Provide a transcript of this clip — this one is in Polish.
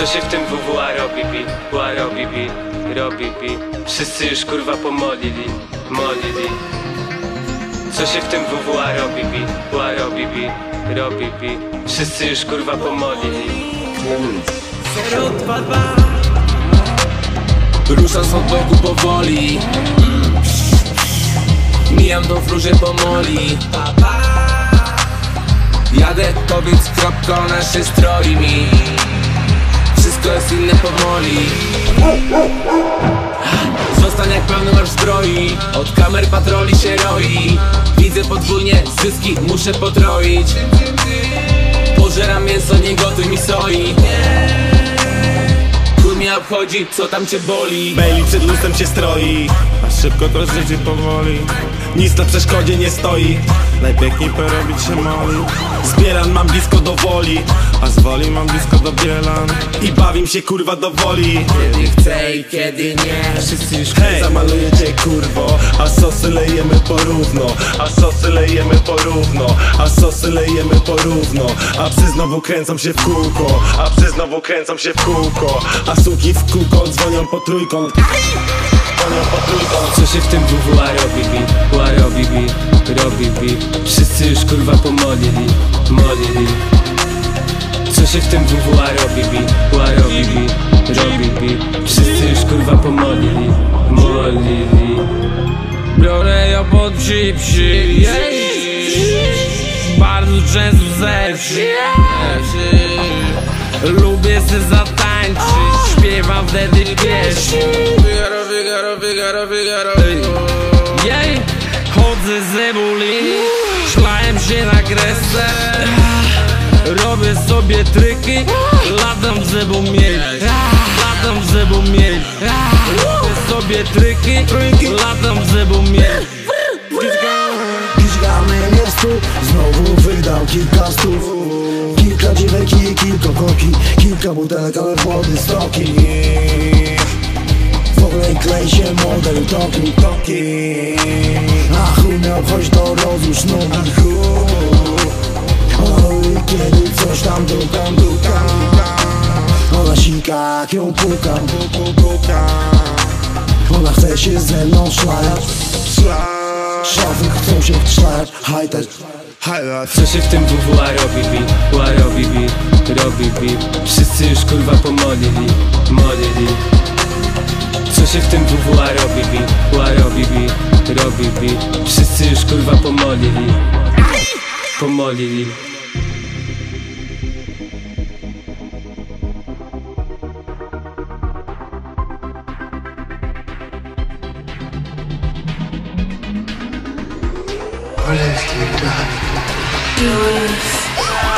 Co się w tym WWA robi, bi? WA robi, bi? Robi, bi? Wszyscy już kurwa pomolili, molili Co się w tym WWA robi, bi? WA robi, bi? Robi, bi? Wszyscy już kurwa pomolili Ruszam z boku powoli Mijam tą fluże pomoli Jadę, powiedz kropka, ona się stroi mi Inne powoli. Zostań jak pełny marsz zbroi. Od kamer patroli się roi. Widzę podwójnie zyski, muszę potroić. Pożeram mięso, nie gotuj mi soi. Chuj mnie obchodzi, co tam cię boli. Bailey przed lustrem się stroi. A szybko to życie powoli Nic na przeszkodzie nie stoi. Najpiękniej porobić się moli. Z Bielan mam blisko do woli A z woli mam blisko do Bielan. I bawim się kurwa do woli. Kiedy chcę i kiedy nie Wszyscy już Hej, zamaluję cię kurwo. A sosy lejemy porówno A sosy lejemy porówno A sosy lejemy porówno. A psy znowu kręcą się w kółko A psy znowu kręcą się w kółko. A suki w kółko dzwonią po trójkąt. Dzwonią po trójkąt. Co się w tym WWA robi? Robi, bi? Wszyscy już kurwa pomolili, molili Co się w tym WWA robi, bi? WA robi, bi? Robi, bi? Wszyscy już kurwa pomolili, molili Biorę ją pod psi Bardzo często ze wsi Lubię se zatańczyć Śpiewam wtedy pieśń Figaro, Figaro, Figaro, Figaro Jej, Robię sobie tryki Latam w zebą mieć Latam w zebą mieć Robię sobie tryki Latam w zebą mieć tu, znowu wydał kilka stów. Kilka dziwek i kilka koki Kilka butelek, ale wody stoki. W ogóle klej się model toki, toki. A chuj mnie obchodzi to rozłóż nogi Oj, kiedy coś tam dukam, dukam Ona sika, jak ją pukam, Ona chce się ze mną szlać Szafy chcą się szlać, hajtać Co się w tym WWA robi, bi? WA robi, bi? Robi, bi? Wszyscy już kurwa pomolili, molili Co się w tym WWA robi, bi? WA robi, bi? Robi, bi? Wszyscy już kurwa pomolili, pomolili What have you done? Do would.